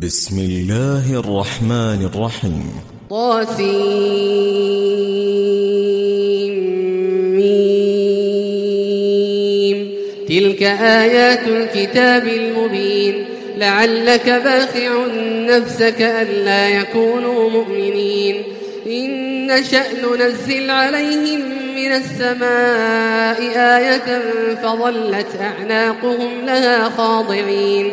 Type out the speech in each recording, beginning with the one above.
بسم الله الرحمن الرحيم. طاسيم تلك آيات الكتاب المبين. لعلك باخع نفسك ألا يكونوا مؤمنين. إن نشأ ننزل عليهم من السماء آية فظلت أعناقهم لها خاضعين.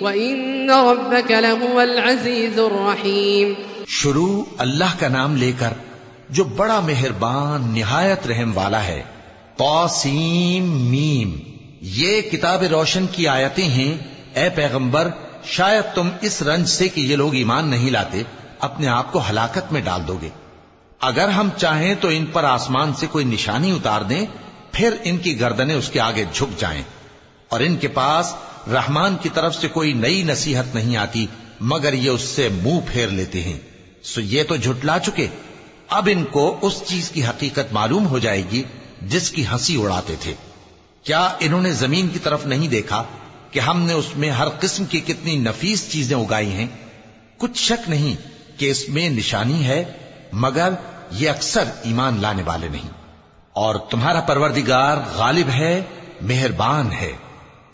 وَإِنَّ رَبَّكَ لَهُوَ الْعَزِيزُ الرَّحِيمُ شروع اللہ کا نام لے کر جو بڑا مہربان، نہایت رحم والا ہے۔ توسیم میم۔ یہ کتاب روشن کی آیتیں ہیں۔ اے پیغمبر، شاید تم اس رنج سے کہ یہ لوگ ایمان نہیں لاتے، اپنے آپ کو ہلاکت میں ڈال دو گے۔ اگر ہم چاہیں تو ان پر آسمان سے کوئی نشانی اتار دیں، پھر ان کی گردنیں اس کے آگے جھک جائیں۔ اور ان کے پاس رحمان کی طرف سے کوئی نئی نصیحت نہیں آتی، مگر یہ اس سے منہ پھیر لیتے ہیں۔ سو یہ تو جھٹلا چکے۔ اب ان کو اس چیز کی حقیقت معلوم ہو جائے گی جس کی ہنسی اڑاتے تھے۔ کیا انہوں نے زمین کی طرف نہیں دیکھا کہ ہم نے اس میں ہر قسم کی کتنی نفیس چیزیں اگائی ہیں؟ کچھ شک نہیں کہ اس میں نشانی ہے، مگر یہ اکثر ایمان لانے والے نہیں۔ اور تمہارا پروردگار غالب ہے، مہربان ہے۔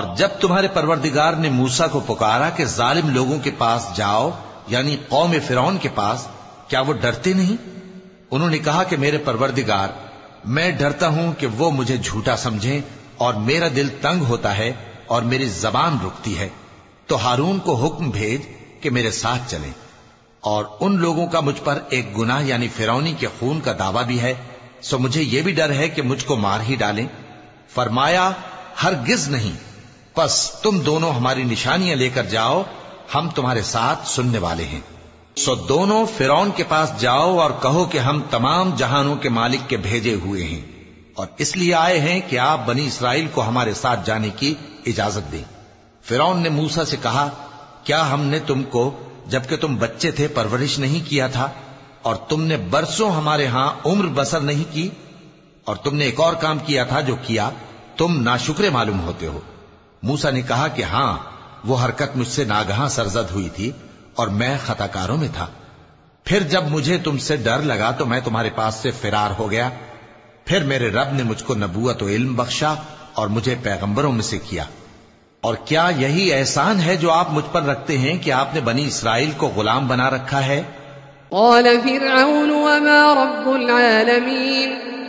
اور جب تمہارے پروردگار نے موسا کو پکارا کہ ظالم لوگوں کے پاس جاؤ یعنی قوم فرعون کے پاس، کیا وہ ڈرتے نہیں؟ انہوں نے کہا کہ میرے پروردگار، میں ڈرتا ہوں کہ وہ مجھے جھوٹا سمجھیں اور میرا دل تنگ ہوتا ہے اور میری زبان رکتی ہے، تو ہارون کو حکم بھیج کہ میرے ساتھ چلیں۔ اور ان لوگوں کا مجھ پر ایک گناہ یعنی فرونی کے خون کا دعویٰ بھی ہے، سو مجھے یہ بھی ڈر ہے کہ مجھ کو مار ہی ڈالیں۔ فرمایا، ہرگز نہیں۔ پس تم دونوں ہماری نشانیاں لے کر جاؤ، ہم تمہارے ساتھ سننے والے ہیں۔ سو دونوں فرون کے پاس جاؤ اور کہو کہ ہم تمام جہانوں کے مالک کے بھیجے ہوئے ہیں۔ اور اس لیے آئے ہیں کہ آپ بنی اسرائیل کو ہمارے ساتھ جانے کی اجازت دیں۔ فرون نے موسا سے کہا، کیا ہم نے تم کو، جبکہ تم بچے تھے، پرورش نہیں کیا تھا؟ اور تم نے برسوں ہمارے ہاں عمر بسر نہیں کی؟ اور تم نے ایک اور کام کیا تھا جو کیا، تم ناشکرے معلوم ہوتے ہو۔ موسا نے کہا کہ ہاں وہ حرکت مجھ سے ناگہاں سرزد ہوئی تھی اور میں خطا کاروں میں تھا۔ پھر جب مجھے تم سے ڈر لگا تو میں تمہارے پاس سے فرار ہو گیا۔ پھر میرے رب نے مجھ کو نبوت و علم بخشا اور مجھے پیغمبروں میں سے کیا۔ اور کیا یہی احسان ہے جو آپ مجھ پر رکھتے ہیں کہ آپ نے بنی اسرائیل کو غلام بنا رکھا ہے؟ قال فرعون وما رب العالمين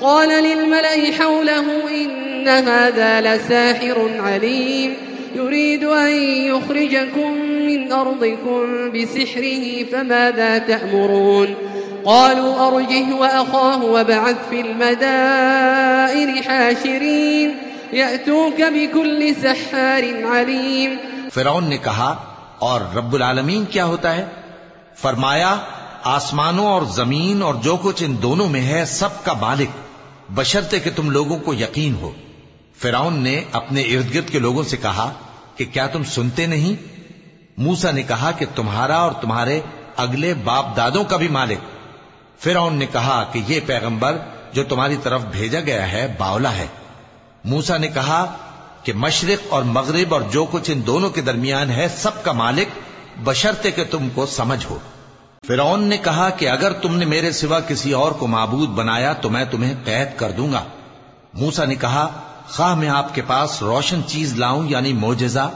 قال للملأ حوله إن هذا لساحر عليم. يريد أن يخرجكم من أرضكم بسحره، فماذا تأمرون؟ قالوا أرجه وأخاه وبعث في المدائن حاشرين. يأتوك بكل سحار عليم. فرعون نے کہا، اور رب العالمین کیا ہوتا ہے؟ فرمایا، آسمانوں اور زمین اور جو کچھ ان دونوں میں ہے، سب کا مالک۔ بشرتے کہ تم لوگوں کو یقین ہو۔ فرعون نے اپنے ارد گرد کے لوگوں سے کہا کہ کیا تم سنتے نہیں؟ موسا نے کہا کہ تمہارا اور تمہارے اگلے باپ دادوں کا بھی مالک۔ فرعون نے کہا کہ یہ پیغمبر جو تمہاری طرف بھیجا گیا ہے باولا ہے۔ موسا نے کہا کہ مشرق اور مغرب اور جو کچھ ان دونوں کے درمیان ہے سب کا مالک بشرتے کہ تم کو سمجھ ہو۔ فرعون نے کہا کہ اگر تم نے میرے سوا کسی اور کو معبود بنایا تو میں تمہیں قید کر دوں گا۔ موسا نے کہا، خواہ میں آپ کے پاس روشن چیز لاؤں یعنی موجزہ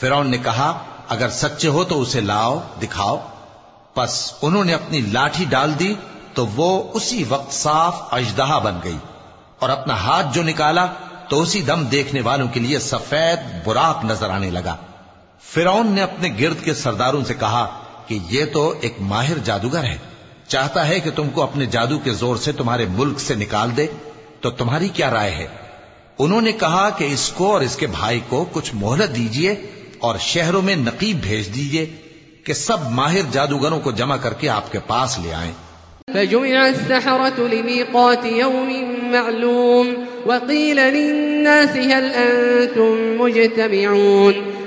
فرعون نے کہا، اگر سچے ہو تو اسے لاؤ، دکھاؤ۔ پس انہوں نے اپنی لاٹھی ڈال دی تو وہ اسی وقت صاف اجدہا بن گئی اور اپنا ہاتھ جو نکالا تو اسی دم دیکھنے والوں کے لیے سفید براق نظر آنے لگا۔ فرعون نے اپنے گرد کے سرداروں سے کہا کہ یہ تو ایک ماہر جادوگر ہے۔ چاہتا ہے کہ تم کو اپنے جادو کے زور سے تمہارے ملک سے نکال دے۔ تو تمہاری کیا رائے ہے؟ انہوں نے کہا کہ اس کو اور اس کے بھائی کو کچھ مہلت دیجیے اور شہروں میں نقیب بھیج دیجیے کہ سب ماہر جادوگروں کو جمع کر کے آپ کے پاس لے آئیں۔ فجمع السحرة لميقات يوم معلوم وقيل للناس هل أنتم مجتمعون۔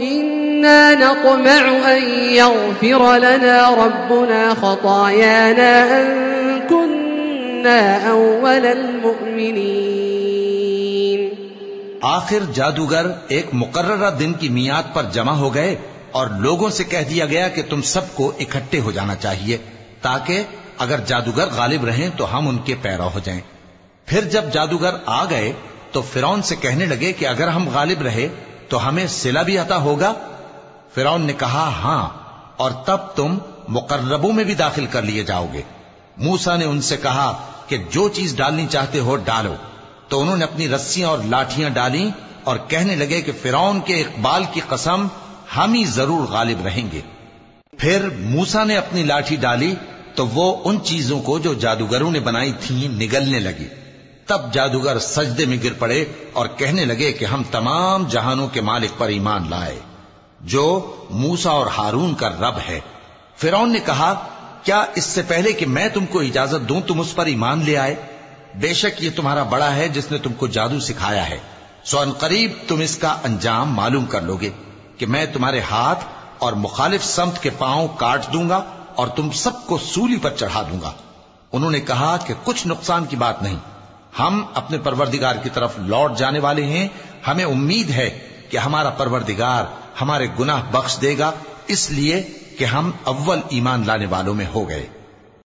إنا نطمع أن يغفر لنا ربنا خطايانا أن كنا أول المؤمنين آخر جادوگر ایک مقررہ دن کی میاد پر جمع ہو گئے اور لوگوں سے کہہ دیا گیا کہ تم سب کو اکٹھے ہو جانا چاہیے تاکہ اگر جادوگر غالب رہیں تو ہم ان کے پیرو ہو جائیں۔ پھر جب جادوگر آ گئے تو فرون سے کہنے لگے کہ اگر ہم غالب رہے تو ہمیں سلا بھی عطا ہوگا؟ فرون نے کہا ہاں اور تب تم مقربوں میں بھی داخل کر لیے جاؤ گے موسا نے ان سے کہا کہ جو چیز ڈالنی چاہتے ہو ڈالو۔ تو انہوں نے اپنی رسیاں اور لاٹیاں ڈالی اور کہنے لگے کہ فرعون کے اقبال کی قسم، ہم ہی ضرور غالب رہیں گے۔ پھر موسا نے اپنی لاٹھی ڈالی تو وہ ان چیزوں کو جو جادوگروں نے بنائی تھیں نگلنے لگی۔ تب جادوگر سجدے میں گر پڑے اور کہنے لگے کہ ہم تمام جہانوں کے مالک پر ایمان لائے، جو موسا اور ہارون کا رب ہے۔ فرعون نے کہا، کیا اس سے پہلے کہ میں تم کو اجازت دوں تم اس پر ایمان لے آئے؟ بے شک یہ تمہارا بڑا ہے جس نے تم کو جادو سکھایا ہے۔ سو ان قریب تم اس کا انجام معلوم کر لوگے کہ میں تمہارے ہاتھ اور مخالف سمت کے پاؤں کاٹ دوں گا اور تم سب کو سولی پر چڑھا دوں گا۔ انہوں نے کہا کہ کچھ نقصان کی بات نہیں۔ ہم اپنے پروردگار کی طرف لوٹ جانے والے ہیں۔ ہمیں امید ہے کہ ہمارا پروردگار ہمارے گناہ بخش دے گا، اس لیے کہ ہم اول ایمان لانے والوں میں ہو گئے۔